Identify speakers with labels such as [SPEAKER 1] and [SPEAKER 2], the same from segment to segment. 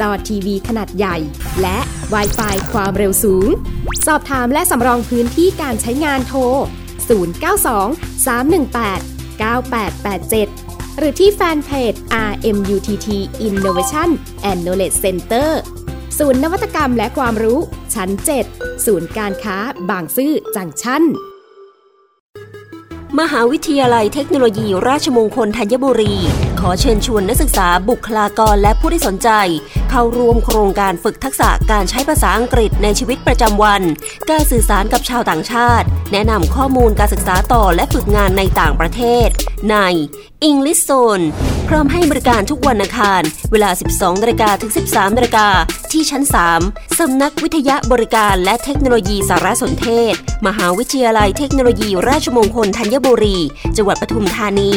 [SPEAKER 1] จอทีวีขนาดใหญ่ และ w i ไฟความเร็วสูง สอบถามและสำรองพื้นที่การใช้งานโทร 092 318 9887 หรือที่แฟนเพจ RMUTT Innovation and Knowledge Center ศูนย์นวัตกรรมและความรู้ชั้น 7 ศูนย์การค้าบางซื่อจังชั้น
[SPEAKER 2] มหาวิทยาลัยเทคโนโลยีราชมงคลธัญบุรี ขอเชิญชวนนักศึกษาบุคลากรและผู้ที่สนใจ เข้าร่วมโครงการฝึกทักษะการใช้ภาษาอังกฤษในชีวิตประจำวัน การสื่อสารกับชาวต่างชาติ แนะนำข้อมูลการศึกษาต่อและฝึกงานในต่างประเทศ ใน English Zone พร้อมให้บริการทุกวันอังคาร เวลา 12นาฬิกาถึง 13นาฬิกาที่ชั้น 3 สำนักวิทยาบริการและเทคโนโลยีสารสนเทศ มหาวิทยาลัยเทคโนโลยีราชมงคลธัญบุรี จังหวัดปทุมธานี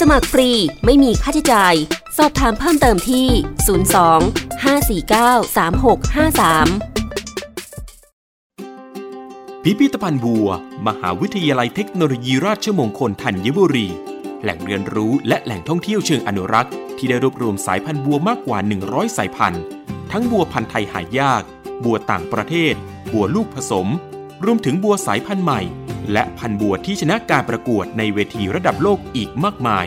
[SPEAKER 2] สมัครฟรีไม่มีค่าใช้จ่าย สอบถามเพิ่มเติมที่ 02 549 3653
[SPEAKER 3] พิพิธภัณฑ์บัว มหาวิทยาลัยเทคโนโลยีราชมงคลธัญบุรี แหล่งเรียนรู้และแหล่งท่องเที่ยวเชิงอนุรักษ์ ที่ได้รวบรวมสายพันธุ์บัวมากกว่า 100 สายพันธุ์ ทั้งบัวพันธุ์ไทยหายาก บัวต่างประเทศ บัวลูกผสม รวมถึงบัวสายพันธุ์ใหม่ และพันธุ์บัวที่ชนะการประกวดในเวทีระดับโลกอีกมากมาย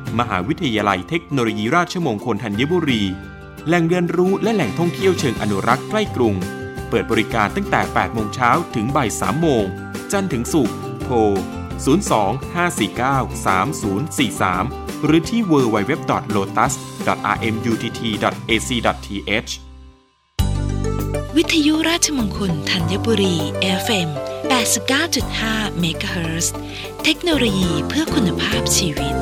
[SPEAKER 3] มหาวิทยาลัยเทคโนโลยีราชมงคลธัญบุรี แหล่งเรียนรู้และแหล่งท่องเที่ยวเชิงอนุรักษ์ใกล้กรุง เปิดบริการตั้งแต่ 8 โมงเช้าถึงบ่าย 3 โมง จันทร์ถึงศุกร์ โทร 02-549-3043 หรือที่ www.lotus.rmutt.ac.th
[SPEAKER 4] วิทยุราชมงคลธัญบุรี FM 89.5 MHz เทคโนโลยีเพื่อคุณภาพชีวิต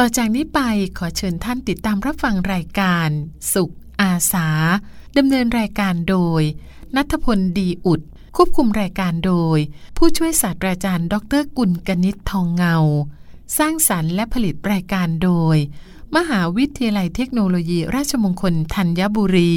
[SPEAKER 5] ต่อจากนี้ไปขอเชิญท่านติดตามรับฟังรายการ สุขอาสาดำเนินรายการโดย นัทพลดีอุด ควบคุมรายการโดย ผู้ช่วยศาสตราจารย์ ดรกุลกนิษฐ์ทองเงา สร้างสารรค์และผลิตรายการโดย มหาวิทยาลัยเทคโนโลยีราชมงคลธัญบุรี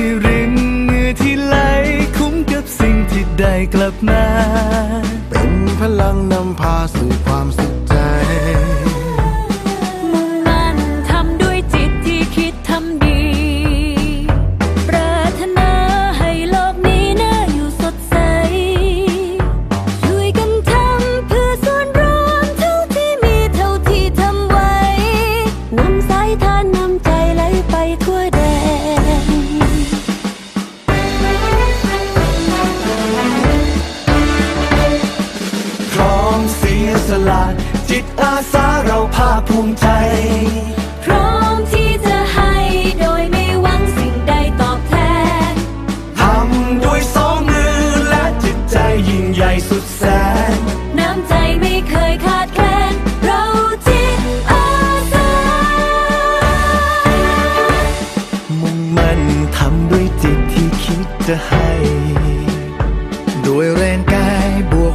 [SPEAKER 6] ที่รินเหงื่อที่ไหลคุ้มกับสิ่งที่ได้กลับมา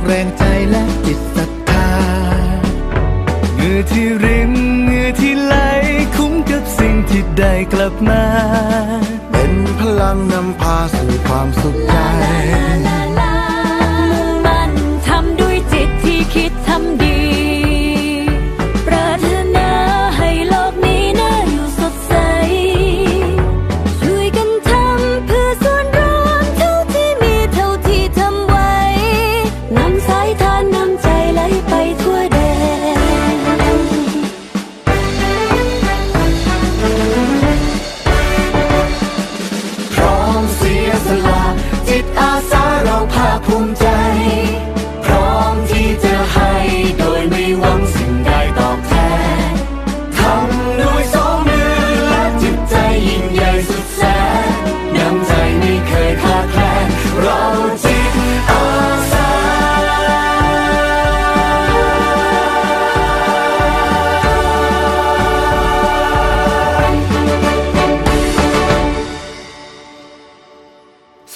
[SPEAKER 7] แรงใจ
[SPEAKER 6] และจิตศรัทธาเงื่อที่ริมเงื่อที่ไหลคุ้มกับสิ่งที่ได้กลับมา เป็นพลังนำพาสู่ความสุขใจ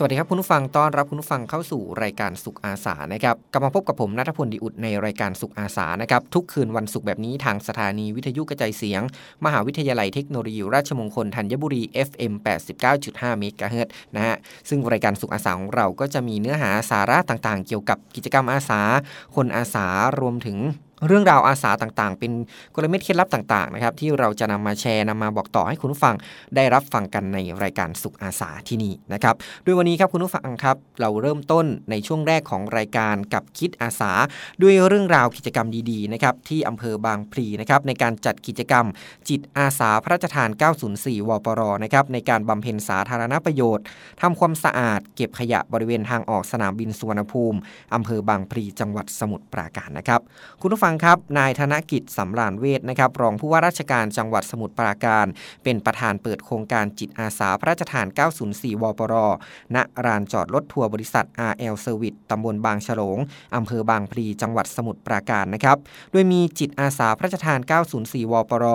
[SPEAKER 7] วัสดี
[SPEAKER 6] ครับคุ
[SPEAKER 8] ณผู้ฟังต้อนรับคุณผู้ฟังเข้าสู่รายการสุขอาสานะครับกลับมาพบกับผมนัทพลดีอุดในรายการสุขอาสานะครับทุกคืนวันศุกร์แบบนี้ทางสถานีวิทยุกระจายเสียง มหาวิทยาลัยเทคโนโลยีราชมงคลธัญบุรี FM 89.5เมกะเฮิรตนะฮะซึ่งรายการสุขอาสาของเราก็จะมีเนื้อหาสาระต่างๆ เกี่ยวกับกิจกรรมอาสา คนอาสารวมถึง เรื่องราวอาสาต่างๆ เป็นกลเม็ดเคล็ดลับต่างๆนะครับที่เราจะนำมาแชร์นำมาบอกต่อให้คุณผู้ฟังได้รับฟังกันในรายการสุขอาสาที่นี่นะครับโดยวันนี้ครับคุณผู้ฟังครับ เราเริ่มต้นในช่วงแรกของรายการกับคิดอาสา ด้วยเรื่องราวกิจกรรมดีๆนะครับที่อำเภอบางพลีนะครับในการจัดกิจกรรม จิตอาสาพระราชทาน 904 วปรนะครับในการบำเพ็ญสาธารณประโยชน์ทำความสะอาด เก็บขยะบริเวณทางออกสนามบินสุวรรณภูมิอำเภอบางพลีจังหวัดสมุทรปราการนะครับคุณผู้ฟังังครับ นายธนกิจสำราญเวทนะครับ รองผู้ว่าราชการจังหวัดสมุทรปราการ เป็นประธานเปิดโครงการจิตอาสาพระราชทาน 904 วปร ณรานจอดรถทัวร์บริษัท RL Service ตำบลบางฉลงอำเภอบางพลีจังหวัดสมุทรปราการนะครับ โดยมีจิตอาสาพระราชทาน 904 วปร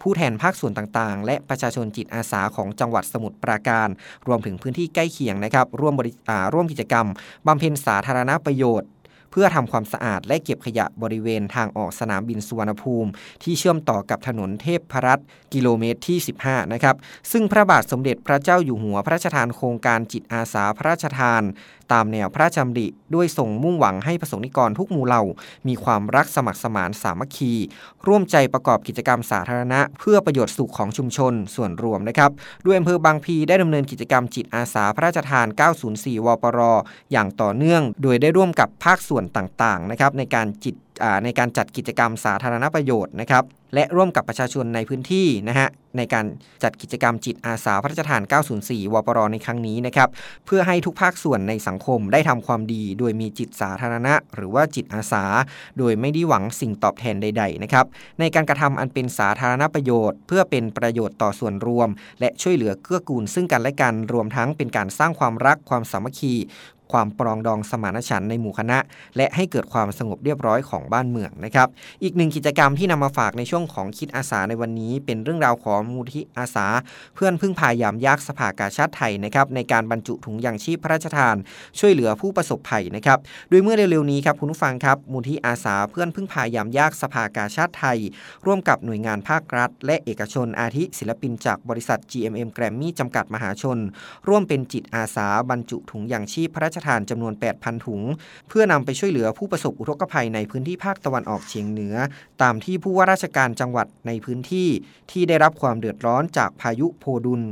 [SPEAKER 8] ผู้แทนภาคส่วนต่างๆ และประชาชนจิตอาสาของจังหวัดสมุทรปราการ รวมถึงพื้นที่ใกล้เคียงนะครับ ร่วมบริร่วมกิจกรรมบำเพ็ญสาธารณประโยชน์ เพื่อทำความสะอาดและเก็บขยะบริเวณทางออกสนามบินสุวรรณภูมิ ที่เชื่อมต่อกับถนนเทพพรัตน์กิโลเมตรที่ 15 นะครับ ซึ่งพระบาทสมเด็จพระเจ้าอยู่หัวพระราชทานโครงการจิตอาสาพระราชทาน ตามแนวพระราชดำริด้วยส่งมุ่งหวังให้ประสงค์นิกรทุกหมู่เหล่า มีความรักสมัครสมานสามัคคี ร่วมใจประกอบกิจกรรมสาธารณะ เพื่อประโยชน์สุขของชุมชนส่วนรวมนะครับด้วยอำเภอบางพีได้ดำเนินกิจกรรมจิตอาสาพระราชทาน 904 วปร อย่างต่อเนื่อง โดยได้ร่วมกับภาคส่วนต่างๆนะครับในการจิต ในการจัดกิจกรรมสาธารณประโยชน์นะครับและร่วมกับประชาชนในพื้นที่นะฮะในการจัดกิจกรรมจิตอาสาพระราชทาน 904 วปรในครั้งนี้นะครับเพื่อให้ทุกภาคส่วนในสังคมได้ทำความดี โดยมีจิตสาธารณะ หรือว่าจิตอาสา โดยไม่ได้หวังสิ่งตอบแทนใด ๆ นะครับ ในการกระทำอันเป็นสาธารณประโยชน์ เพื่อเป็นประโยชน์ต่อส่วนรวม และช่วยเหลือเกื้อกูลซึ่งกันและกันรวมทั้งเป็นการสร้างความรักความสามัคคี ความปรองดองสมานฉันท์ในหมู่คณะ และให้เกิดความสงบเรียบร้อยของบ้านเมืองนะครับ อีกหนึ่งกิจกรรมที่นำมาฝากในช่วงของคิดอาสาในวันนี้ เป็นเรื่องราวของมูลที่อาสา เพื่อนพึ่งพายามยากสภากาชาติไทยนะครับในการบรรจุถุงยางชีพพระราชทาน ช่วยเหลือผู้ประสบภัยนะครับโดยเมื่อเร็วๆนี้ครับคุณผู้ฟังครับมูลที่อาสาเพื่อนพึ่งพายามยากสภากาชาติไทย ร่วมกับหน่วยงานภาครัฐ และเอกชนอาทิศิลปินจากบริษัท GMM Grammy จำกัดมหาชน ร่วมเป็นจิตอาสาบรรจุถุงยางชีพพระราชทานจำนวน 8,000 ถุง เพื่อนำไปช่วยเหลือผู้ประสบอุทกภัยในพื้นที่ภาคตะวันออกเฉียงเหนือ ตามที่ผู้ว่าราชการจังหวัดในพื้นที่ที่ได้รับความเดือดร้อนจากพายุโพดุล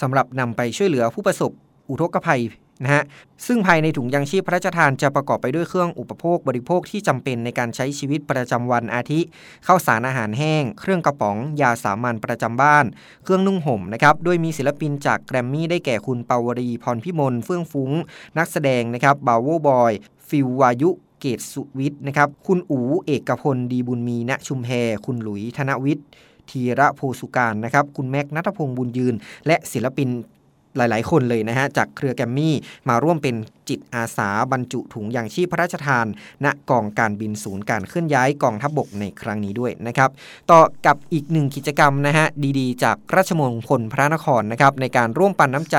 [SPEAKER 8] สำหรับนำไปช่วยเหลือผู้ประสบอุทกภัย นะฮะซึ่งภายในถุงยางชีพพระราชทานจะประกอบไปด้วยเครื่องอุปโภคบริโภคที่จำเป็นในการใช้ชีวิตประจำวันอาทิข้าวสารอาหารแห้ง เครื่องกระป๋อง ยาสามัญประจำบ้าน เครื่องนุ่งห่มนะครับโดยมีศิลปินจากแกรมมี่ได้แก่คุณปาวรีพรพิมลเฟื่องฟุ้ง นักแสดงนะครับบาวโวบอย ฟิววายุเกตสุวิทย์นะครับ คุณอูเอกพลดีบุญมีณชุมแพคุณหลุยส์ธนวิทย์ธีระโพสุการนะครับ คุณแม็กนัทพงศ์บุญยืน และศิลปิน หลาย ๆ คนเลยนะฮะจากเครือแกรมมี่มาร่วมเป็น จิตอาสาบรรจุถุงยังชีพพระราชทาน ณกองการบินศูนย์การเคลื่อนย้ายกองทัพบกในครั้งนี้ด้วยนะครับต่อกับอีกหนึ่งกิจกรรมนะฮะดีๆ จากราชมงคลพระนครนะครับในการร่วมปันน้ำใจ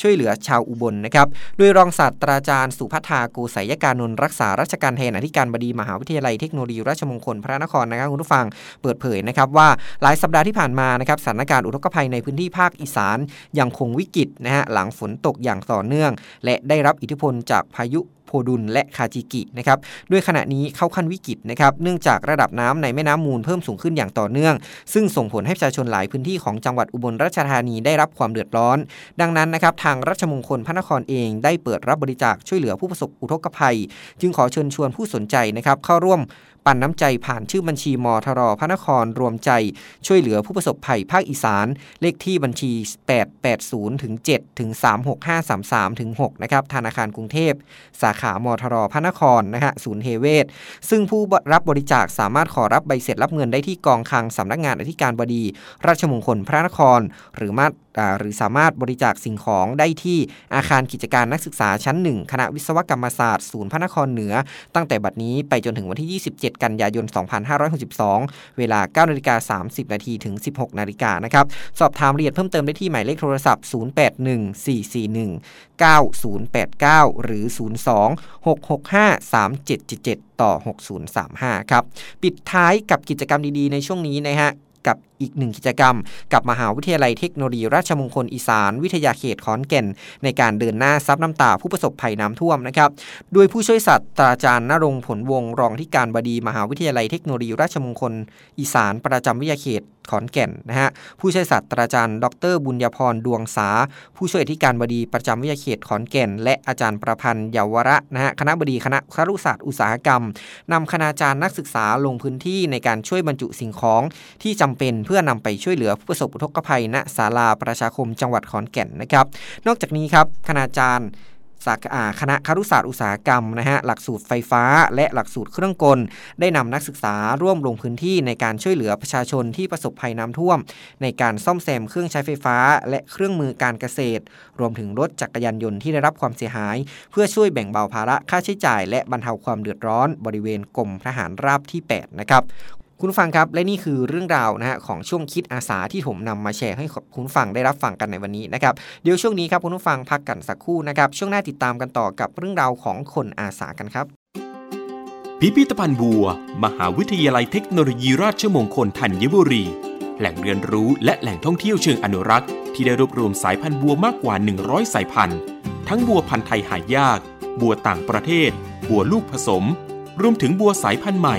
[SPEAKER 8] ช่วยเหลือชาวอุบลนะครับโดยรองศาสตราจารย์สุพัฒาโกศัยการนนรักษาราชการแทนอธิการบดีมหาวิทยาลัยเทคโนโลยีราชมงคลพระนครนะครับคุณผู้ฟังเปิดเผยนะครับว่าหลายสัปดาห์ที่ผ่านมานะครับสถานการณ์อุทกภัยในพื้นที่ภาคอีสานยังคงวิกฤตนะฮะหลังฝนตกอย่างต่อเนื่อง และได้รับอิทธิพลจากพายุโพดุลและคาจิกินะครับด้วยขณะนี้เข้าขั้นวิกฤตนะครับ เนื่องจากระดับน้ำในแม่น้ำมูลเพิ่มสูงขึ้นอย่างต่อเนื่อง ซึ่งส่งผลให้ประชาชนหลายพื้นที่ของจังหวัดอุบลราชธานีได้รับความเดือดร้อน ดังนั้นนะครับทางราชมงคลพระนครเองได้เปิดรับบริจาคช่วยเหลือผู้ประสบอุทกภัย จึงขอเชิญชวนผู้สนใจนะครับเข้าร่วม ปันน้ำใจผ่านชื่อบัญชีมทรพระนครรวมใจ ช่วยเหลือผู้ประสบภัยภาคอีสาน เลขที่บัญชี 880ถึง7ถึง36533ถึง6นะครับธนาคารกรุงเทพ สาขามทรพระนครนะฮะศูนย์เทเวศซึ่งผู้รับบริจาคสามารถขอรับใบเสร็จรับเงินได้ที่กองคลังสำนักงานอธิการบดี ราชมงคลพระนคร หรือมา หรือสามารถบริจาคสิ่งของได้ที่อาคารกิจการนักศึกษาชั้น 1 คณะวิศวกรรมศาสตร์ศูนย์พระนครเหนือ ตั้งแต่บัดนี้ไปจนถึงวันที่ 27 กันยายน 2562 เวลา 9นาฬิกา30 นาทีถึง 16 นาฬิกานะครับ สอบถามรายละเอียดเพิ่มเติมได้ที่หมายเลขโทรศัพท์ 081441 9089 หรือ 02 665 3777 ต่อ 6035 ครับ ปิดท้ายกับกิจกรรมดีๆ ในช่วงนี้นะฮะกับอีกหนึ่งกิจกรรม กับมหาวิทยาลัยเทคโนโลยีราชมงคลอีสาน วิทยาเขตขอนแก่น ในการเดินหน้าซับน้ำตาผู้ประสบภัยน้ำท่วมนะครับ โดยผู้ช่วยศาสตราจารย์นรงค์ผลวงรองที่การบดีมหาวิทยาลัยเทคโนโลยีราชมงคลอีสาน ประจำวิทยาเขตขอนแก่นนะฮะผู้ช่วยศาสตราจารย์ ดร บุญญพรดวงสา ผู้ช่วยอธิการบดีประจำวิทยาเขตขอนแก่น และอาจารย์ประพันธ์เยาวระนะฮะคณะบดีคณะครุศาสตร์อุตสาหกรรมนำคณาจารย์นักศึกษาลงพื้นที่ในการช่วยบรรจุสิ่งของที่จำเป็นเพื่อนำไปช่วยเหลือผู้ประสบอุทกภัยณศาลาประชาคมจังหวัดขอนแก่นนะครับ นอกจากนี้ครับคณาจารย์สาขาคณะครุศาสตร์อุตสาหกรรมนะฮะหลักสูตรไฟฟ้า และหลักสูตรเครื่องกล ได้นำนักศึกษาร่วมลงพื้นที่ในการช่วยเหลือประชาชนที่ประสบภัยน้ำท่วม ในการซ่อมแซมเครื่องใช้ไฟฟ้า และเครื่องมือการเกษตร รวมถึงรถจักรยานยนต์ที่ได้รับความเสียหาย เพื่อช่วยแบ่งเบาภาระค่าใช้จ่าย และบรรเทาความเดือดร้อน บริเวณกรมทหารราบที่ 8 นะครับ คุณฟังครับ และนี่คือเรื่องราวนะฮะของช่วงคิดอาสาที่ผมนำมาแชร์ให้คุณฟังได้รับฟังกันในวันนี้นะครับเดี๋ยวช่วงนี้ครับคุณผู้ฟังพักกันสักครู่นะครับช่วงหน้าติดตามกันต่อกับเรื่องราวของคนอาสากันครับ
[SPEAKER 3] พิพิธภัณฑ์บัว มหาวิทยาลัยเทคโนโลยีราชมงคลธัญบุรี แหล่งเรียนรู้และแหล่งท่องเที่ยวเชิงอนุรักษ์ที่ได้รวบรวมสายพันธุ์บัวมากกว่า 100 สายพันธุ์ทั้งบัวพันธุ์ไทยหายาก บัวต่างประเทศ บัวลูกผสม รวมถึงบัวสายพันธุ์ใหม่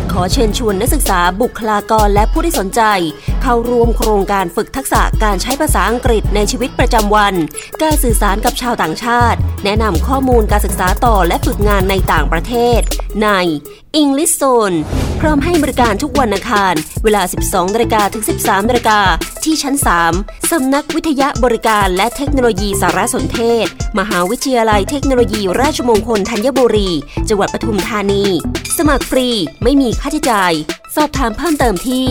[SPEAKER 2] ขอเชิญชวนนักศึกษาบุคลากรและผู้ที่สนใจ เข้าร่วมโครงการฝึกทักษะการใช้ภาษาอังกฤษในชีวิตประจำวัน การสื่อสารกับชาวต่างชาติ แนะนำข้อมูลการศึกษาต่อและฝึกงานในต่างประเทศ ใน English Zone พร้อมให้บริการทุกวันอังคาร เวลา 12นาฬิกาถึง 13นาฬิกาที่ชั้น 3 สำนักวิทยาบริการและเทคโนโลยีสารสนเทศ มหาวิทยาลัยเทคโนโลยีราชมงคลธัญบุรี จังหวัดปทุมธานี สมัครฟรีไม่มีค่าใช้จ่าย สอบถามเพิ่มเติมที่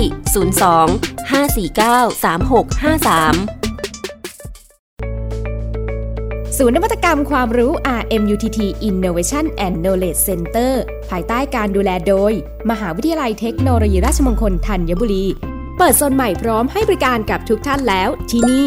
[SPEAKER 2] 02 549 3653
[SPEAKER 1] ศูนย์นวัตกรรมความรู้ RMUTT Innovation and Knowledge Center ภายใต้การดูแลโดย มหาวิทยาลัยเทคโนโลยีราชมงคลธัญบุรี เปิดโซนใหม่พร้อมให้บริการกับทุกท่านแล้วที่นี่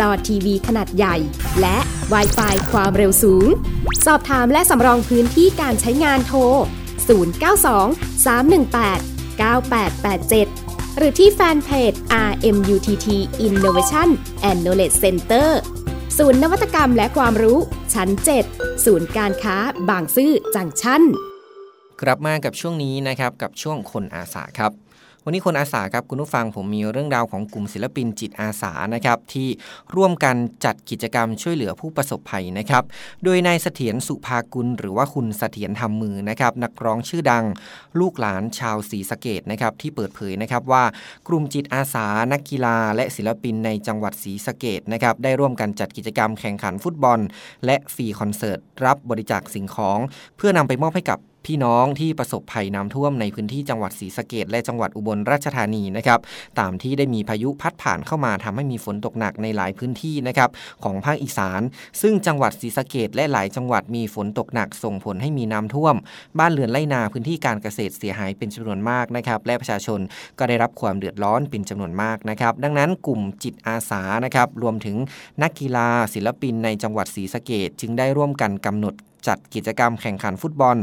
[SPEAKER 1] จอทีวีขนาดใหญ่ และ w i ไฟความเร็วสูง สอบถามและสำรองพื้นที่การใช้งานโทร 092 318 9887 หรือที่แฟนเพจ RMUTT Innovation and Knowledge Center ศูนย์นวัตกรรมและความรู้ ชั้น 7 ศูนย์การค้าบางซื่อจังชั่น
[SPEAKER 8] กลับมากับช่วงนี้นะครับกับช่วงคนอาสาครับ วันนี้คนอาสาครับคุณผู้ฟังผมมีเรื่องราวของกลุ่มศิลปินจิตอาสานะครับที่ร่วมกันจัดกิจกรรมช่วยเหลือผู้ประสบภัยนะครับโดยนายเสถียรสุภากุล หรือว่าคุณเสถียรทำมือนะครับนักร้องชื่อดังลูกหลานชาวศรีสะเกดนะครับที่เปิดเผยนะครับว่ากลุ่มจิตอาสานักกีฬา และศิลปินในจังหวัดศรีสะเกดนะครับได้ร่วมกันจัดกิจกรรมแข่งขันฟุตบอล และฟรีคอนเสิร์ตรับบริจาคสิ่งของ เพื่อนำไปมอบให้กับ พี่น้องที่ประสบภัยน้ำท่วมในพื้นที่จังหวัดศรีสะเกดและจังหวัดอุบลราชธานีนะครับตามที่ได้มีพายุพัดผ่านเข้ามาทำให้มีฝนตกหนักในหลายพื้นที่นะครับของภาคอีสาน ซึ่งจังหวัดศรีสะเกดและหลายจังหวัดมีฝนตกหนักส่งผลให้มีน้ำท่วม บ้านเรือนไร่นาพื้นที่การเกษตรเสียหายเป็นจำนวนมากนะครับและประชาชนก็ได้รับความเดือดร้อนเป็นจำนวนมากนะครับดังนั้นกลุ่มจิตอาสานะครับรวมถึงนักกีฬาศิลปินในจังหวัดศรีสะเกดจึงได้ร่วมกันกำหนด จัดกิจกรรมแข่งขันฟุตบอล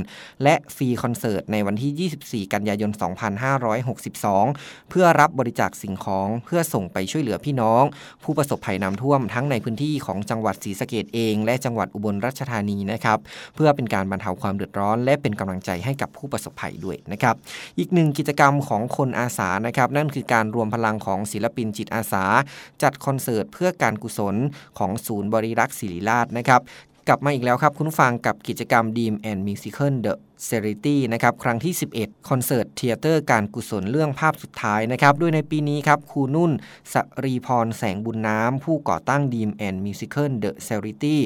[SPEAKER 8] และฟรีคอนเสิร์ตในวันที่ 24 กันยายน 2562 เพื่อรับบริจาคสิ่งของเพื่อส่งไปช่วยเหลือพี่น้อง ผู้ประสบภัยน้ำท่วมทั้งในพื้นที่ของจังหวัดศรีสะเกดเอง และจังหวัดอุบลราชธานีนะครับเพื่อเป็นการบรรเทาความเดือดร้อน และเป็นกำลังใจให้กับผู้ประสบภัยด้วยนะครับอีกหนึ่งกิจกรรมของคนอาสานะครับนั่นคือการรวมพลังของศิลปินจิตอาสา จัดคอนเสิร์ตเพื่อการกุศลของศูนย์บริรักษ์ศิริราชนะครับ กลับมาอีกแล้วครับ คุณฟังกับกิจกรรม Dream and Musical The s e r i t y นะครับครั้งที่ 11 คอนเสิร์ต theatre การกุศลเรื่องภาพสุดท้ายนะครับโดยในปีนี้ครับครูนุ่นสรีพรแสงบุญน้ำ ผู้ก่อตั้ง Dream and Musical The s e r i t y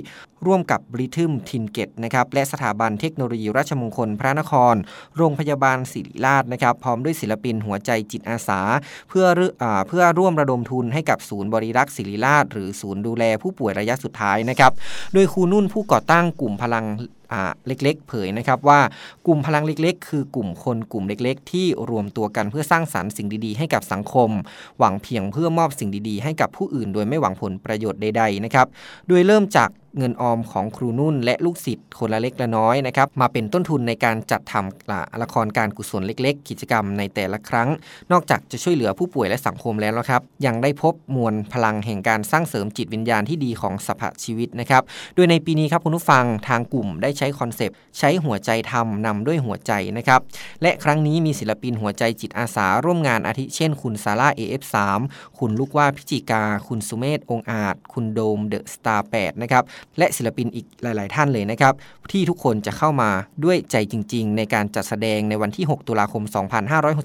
[SPEAKER 8] ร่วมกับบริทึมทินเกตนะครับและสถาบันเทคโนโลยีราชมงคลพระนคร โรงพยาบาลศิริราชนะครับพร้อมด้วยศิลปินหัวใจจิตอาสา เพื่ออเพื่อร่วมระดมทุนให้กับศูนย์บริรักษ์ศิริราช หรือศูนย์ดูแลผู้ป่วยระยะสุดท้ายนะครับโดยครูนุ่นผู้ก่อตั้งกลุ่มพลังเล็กๆ เผยนะครับว่ากลุ่มพลังเล็ก ๆ คือกลุ่มคนกลุ่มเล็ก ๆ ที่รวมตัวกันเพื่อสร้างสรรค์สิ่งดีๆ ให้กับสังคม หวังเพียงเพื่อมอบสิ่งดีๆ ให้กับผู้อื่น โดยไม่หวังผลประโยชน์ใดๆนะครับโดยเริ่มจาก เงินออมของครูนุ่น และลูกศิษย์คนละเล็กละน้อยนะครับมาเป็นต้นทุนในการจัดทำละครการกุศลเล็ก ๆ กิจกรรมในแต่ละครั้ง นอกจากจะช่วยเหลือผู้ป่วยและสังคมแล้วครับยังได้พบมวลพลังแห่งการสร้างเสริมจิตวิญญาณที่ดีของสภาชีวิตนะครับโดยในปีนี้ครับคุณผู้ฟังทางกลุ่มได้ใช้คอนเซปต์ใช้หัวใจทำนำด้วยหัวใจนะครับและครั้งนี้มีศิลปินหัวใจจิตอาสาร่วมงานอาทิเช่น คุณซาร่า AF3 คุณลูกหว้าพิจิกา คุณสุเมธองอาจ คุณโดม The Star 8นะครับและศิลปินอีกหลาย ๆ ท่านเลยนะครับ ที่ทุกคนจะเข้ามาด้วยใจจริง ๆ ในการจัดแสดงในวันที่ 6 ตุลาคม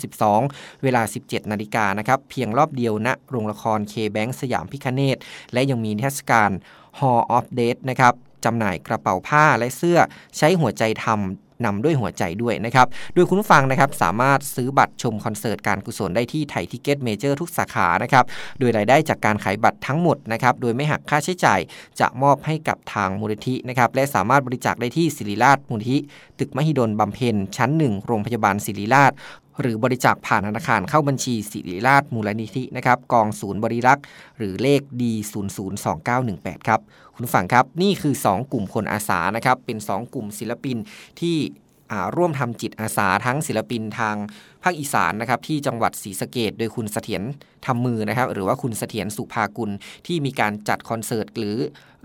[SPEAKER 8] 2562 เวลา 17 นาฬิกานะครับ เพียงรอบเดียวณนะโรงละคร KBank สยามพิฆเนศและยังมีนิทรรศการ Hall of Date นะครับจำหน่ายกระเป๋าผ้าและเสื้อใช้หัวใจทำ นำด้วยหัวใจด้วยนะครับโดยคุณผู้ฟังนะครับสามารถซื้อบัตรชมคอนเสิร์ตการกุศลได้ที่ไทยทิคเก็ตเมเจอร์ทุกสาขานะครับโดยรายได้จากการขายบัตรทั้งหมดนะครับโดยไม่หักค่าใช้จ่ายจะมอบให้กับทางมูลนิธินะครับและสามารถบริจาคได้ที่ศิริราชมูลนิธิตึกมหิดลบำเพ็ญชั้น 1 โรงพยาบาลศิริราชหรือบริจาคผ่านธนาคารเข้าบัญชีศิริราชมูลนิธินะครับกองศูนย์บริรักษ์ หรือเลข D002918 ครับ คุณผู้ฟังครับ นี่คือ 2 กลุ่มคนอาสานะครับ เป็น 2 กลุ่มศิลปินที่ร่วมทำจิตอาสาทั้งศิลปินทางภาคอีสานนะครับที่จังหวัดศรีสะเกดโดยคุณเสถียรทำมือนะครับ หรือว่าคุณเสถียรสุภากุลที่มีการจัดคอนเสิร์ตหรือ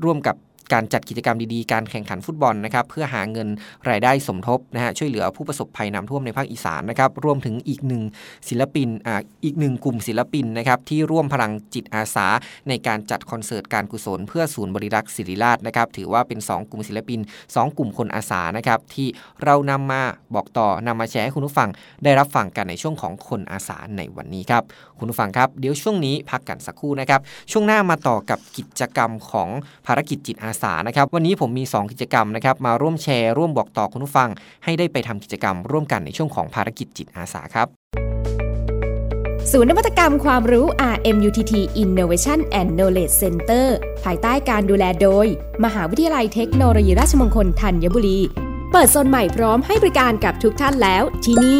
[SPEAKER 8] ร่วมกับ การจัดกิจกรรมดีๆ การแข่งขันฟุตบอลนะครับเพื่อหาเงินรายได้สมทบนะฮะช่วยเหลือผู้ประสบภัยน้ำท่วมในภาคอีสานนะครับรวมถึงอีกหนึ่งศิลปินอ่าอีกหนึ่งกลุ่มศิลปินนะครับที่ร่วมพลังจิตอาสา ในการจัดคอนเสิร์ตการกุศล เพื่อศูนย์บริรักษ์ศิริราชนะครับถือว่าเป็น 2 กลุ่มศิลปิน 2 กลุ่มคนอาสานะครับที่เรานำมาบอกต่อนำมาแชร์ให้คุณผู้ฟังได้รับฟังกันในช่วงของคนอาสาในวันนี้ครับคุณผู้ฟังครับเดี๋ยวช่วงนี้พักกันสักครู่นะครับช่วงหน้ามาต่อกับกิจกรรมของภารกิจจิตอาสานะครับวันนี้ผมมี 2 กิจกรรมนะครับมาร่วมแชร์ร่วมบอกต่อคุณผู้ฟัง ให้ได้ไปทำกิจกรรมร่วมกันในช่วงของภารกิจจิตอาสาครับ
[SPEAKER 1] ศูนย์นวัตกรรมความรู้ RMUTT Innovation and Knowledge Center ภายใต้การดูแลโดย มหาวิทยาลัยเทคโนโลยีราชมงคลธัญบุรี เปิดโซนใหม่พร้อมให้บริการกับทุกท่านแล้วที่นี่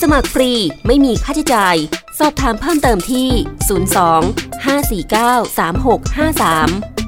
[SPEAKER 2] สมัครฟรีไม่มีค่าใช้จ่าย สอบถามเพิ่มเติมที่ 02 549 3653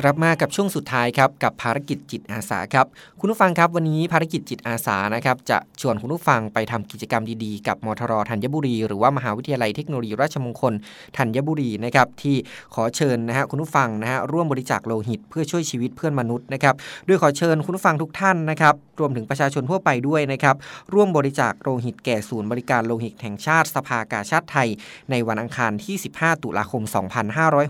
[SPEAKER 8] กลับมากับช่วงสุดท้ายครับกับภารกิจจิตอาสาครับคุณผู้ฟังครับวันนี้ภารกิจจิตอาสานะครับจะชวนคุณผู้ฟังไปทำกิจกรรมดีๆ กับมทรธัญบุรี หรือว่ามหาวิทยาลัยเทคโนโลยีราชมงคลธัญบุรีนะครับที่ขอเชิญนะฮะคุณผู้ฟังนะฮะร่วมบริจาคโลหิต เพื่อช่วยชีวิตเพื่อนมนุษย์นะครับโดยขอเชิญคุณผู้ฟังทุกท่านนะครับรวมถึงประชาชนทั่วไปด้วยนะครับร่วมบริจาคโลหิตแก่ศูนย์บริการโลหิตแห่งชาติสภากาชาติไทย ในวันอังคารที่ 15 ตุลาคม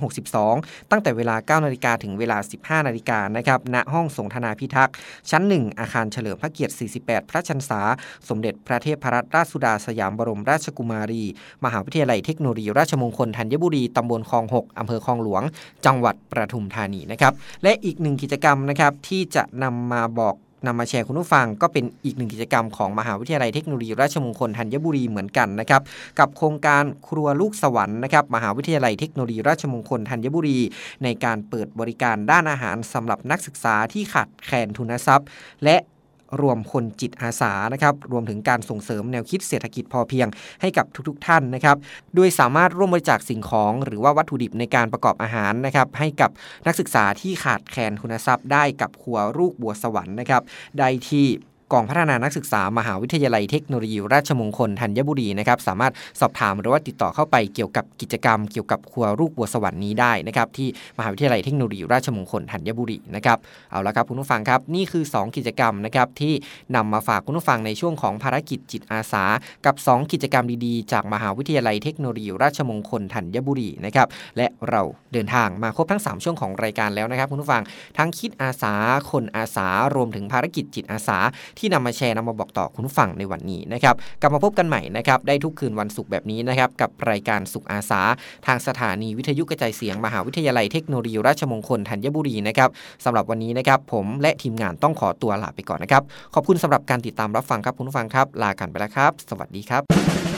[SPEAKER 8] 2562 ตั้งแต่เวลา9นาฬิกาถึงเวลา 15 นาฬิกานะครับณห้องสงธนาพิทักษ์ชั้น 1 อาคารเฉลิมพระเกียรติ 48 พระชันษา สมเด็จพระเทพรัตนราชสุดาสยามบรมราชกุมารี มหาวิทยาลัยเทคโนโลยีราชมงคลธัญบุรีตำบลคลอง 6อำเภอคลองหลวง จังหวัดประทุมธานีนะครับและอีกหนึ่งกิจกรรมนะครับที่จะนำมาบอก นำมาแชร์คุณผู้ฟังก็เป็นอีกหนึ่งกิจกรรมของมหาวิทยาลัยเทคโนโลยีราชมงคลธัญบุรีเหมือนกันนะครับกับโครงการครัวลูกสวรรค์นะครับมหาวิทยาลัยเทคโนโลยีราชมงคลธัญบุรี ในการเปิดบริการด้านอาหารสำหรับนักศึกษาที่ขาดแคลนทุนทรัพย์ และ รวมคนจิตอาสานะครับรวมถึงการส่งเสริมแนวคิดเศรษฐกิจพอเพียงให้กับทุกๆทท่านนะครับโดยสามารถร่วมบริจาคสิ่งของหรือว่าวัตถุดิบในการประกอบอาหารนะครับให้กับนักศึกษาที่ขาดแคลนทุนทรัพย์ได้กับครัวลูกบัวสวรรค์นะครับได้ที่ กองพัฒนานักศึกษามหาวิทยาลัยเทคโนโลยีราชมงคลธัญบุรีนะครับสามารถสอบถามหรือว่าติดต่อเข้าไปเกี่ยวกับกิจกรรม เกี่ยวกับครัวลูกบัวสวรรค์นี้ได้นะครับที่มหาวิทยาลัยเทคโนโลยีราชมงคลธัญบุรีนะครับเอาละครับคุณผู้ฟังครับนี่คือ 2 กิจกรรมนะครับที่นำมาฝากคุณผู้ฟังในช่วงของภารกิจจิตอาสา กับ 2 กิจกรรมดีๆ จากมหาวิทยาลัยเทคโนโลยีราชมงคลธัญบุรีนะครับและเราเดินทางมาครบทั้ง 3 ช่วงของรายการแล้วนะครับคุณผู้ฟังทั้งคิดอาสาคนอาสารวมถึงภารกิจจิตอาสาที่นำมาแชร์นำมาบอกต่อคุณฟังในวันนี้นะครับกลับมาพบกันใหม่นะครับได้ทุกคืนวันศุกร์แบบนี้นะครับกับรายการสุขอาสา ทางสถานีวิทยุกระจายเสียงมหาวิทยาลัยเทคโนโลยีราชมงคลธัญบุรีนะครับสำหรับวันนี้นะครับผมและทีมงานต้องขอตัวลาไปก่อนนะครับขอบคุณสำหรับการติดตามรับฟังครับคุณฟังครับ ลากันไปแล้วครับ สวัสดีครับ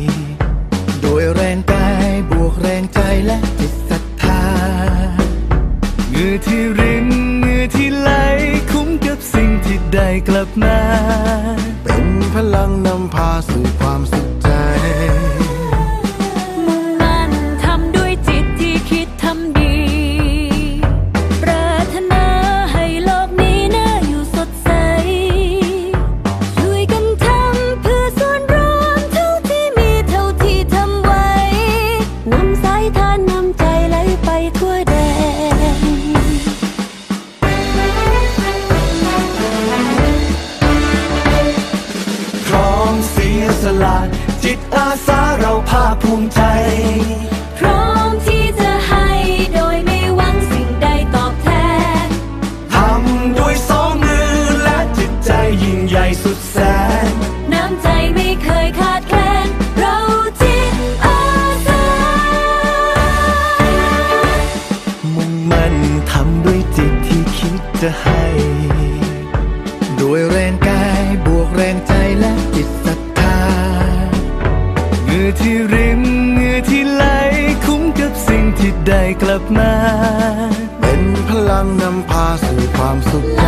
[SPEAKER 9] จิต
[SPEAKER 10] อา
[SPEAKER 9] สา
[SPEAKER 7] เรา
[SPEAKER 6] ภาคภูมิใจ
[SPEAKER 9] กลั